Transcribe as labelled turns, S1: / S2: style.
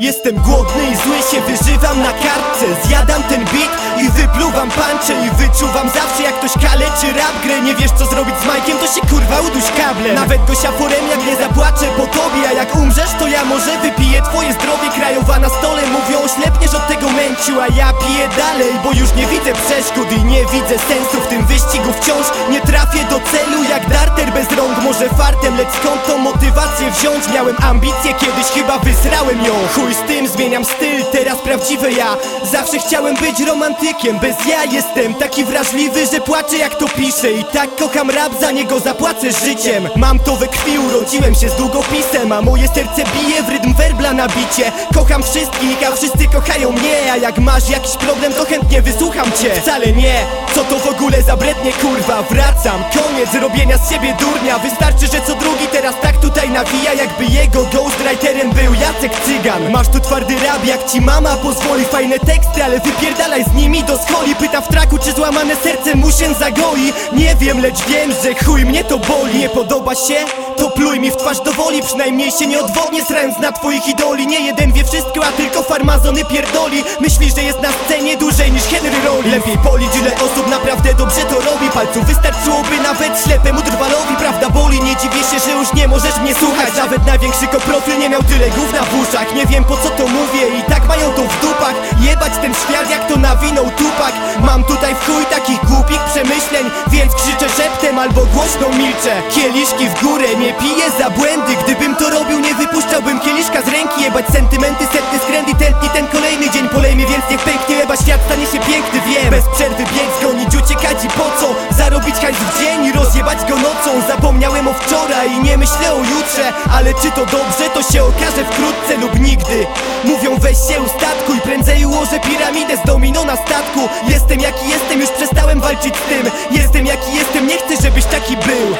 S1: Jestem głodny i zły się wyżywam na kartce. Zjadam ten beat i wypluwam pancze I wyczuwam zawsze jak ktoś kaleczy rap grę. Nie wiesz co zrobić z Majkiem, to się kurwa uduś kablem. Nawet go siaforem jak nie zapłaczę po tobie A jak umrzesz to ja może wypiję twoje zdrowie. Krajowa na stole mówią oślepniesz od tego męciu A ja piję dalej, bo już nie widzę przeszkód I nie widzę sensu w tym wyścigu. Wciąż Nie trafię do celu jak bez rąk Może fartem, lecz skąd tą motywację wziąć? Miałem ambicje kiedyś, chyba wysrałem ją Chuj z tym, zmieniam styl, teraz prawdziwy ja. Zawsze chciałem być romantykiem, bez ja jestem Taki wrażliwy, że płaczę jak to piszę. I tak kocham rap, za niego zapłacę życiem. Mam to we krwi, urodziłem się z długopisem A moje serce bije w rytm werbla na bicie. Kocham wszystkich, a wszyscy kochają mnie A jak masz jakiś problem, to chętnie wysłucham cię. Wcale nie, co to w ogóle za brednie kurwa. Wracam, koniec robienia z siebie durnia. Wystarczy, że co drugi teraz tak tutaj nawija Jakby jego ghostwriterem był Jacek Cygan. Masz tu twardy rap, jak ci mama pozwoli Fajne teksty, ale wypierdalaj z nimi do scholi Pyta w traku, czy złamane serce mu się zagoi. Nie wiem, lecz wiem, że chuj mnie to boli. Nie podoba się? To pluj mi w twarz do woli. Przynajmniej się nie odwodnię, srając na twoich idoli. Nie jeden wie wszystko, a tylko farmazony pierdoli. Myśli, że jest na scenie dłużej niż Henry Rollins. Lepiej policz, ile osób naprawdę dobrze to robi. Palców wystarczyłoby nawet ślepemu drwalowi. Prawda boli, nie dziwię się, że już nie możesz mnie słuchać. Nawet największy koprofil nie miał tyle gówna w uszach. Nie wiem po co to mówię i tak mają w chuj takich głupich przemyśleń Więc krzyczę szeptem albo głośno milczę. Kieliszki w górę, nie piję za błędy Gdybym to robił, nie wypuszczałbym kieliszka z ręki. Jebać sentymenty, setny skręt i tętni ten kolejny dzień Polejmie, więc niech pęknie, chyba świat stanie się piękny, wiem. Bez przerwy bieg zgonić, uciekać i po co? Zarobić hajs w dzień i rozjebać go nocą. Zapomniałem o wczoraj i nie myślę o jutrze Ale czy to dobrze, to się okaże wkrótce lub nigdy Mówią weź się ustatkuj. Prędzej ułożę piramidę z domino na statku. Jestem jaki jestem, już przestałem walczyć z tym. Jestem jaki jestem, nie chcę żebyś taki był.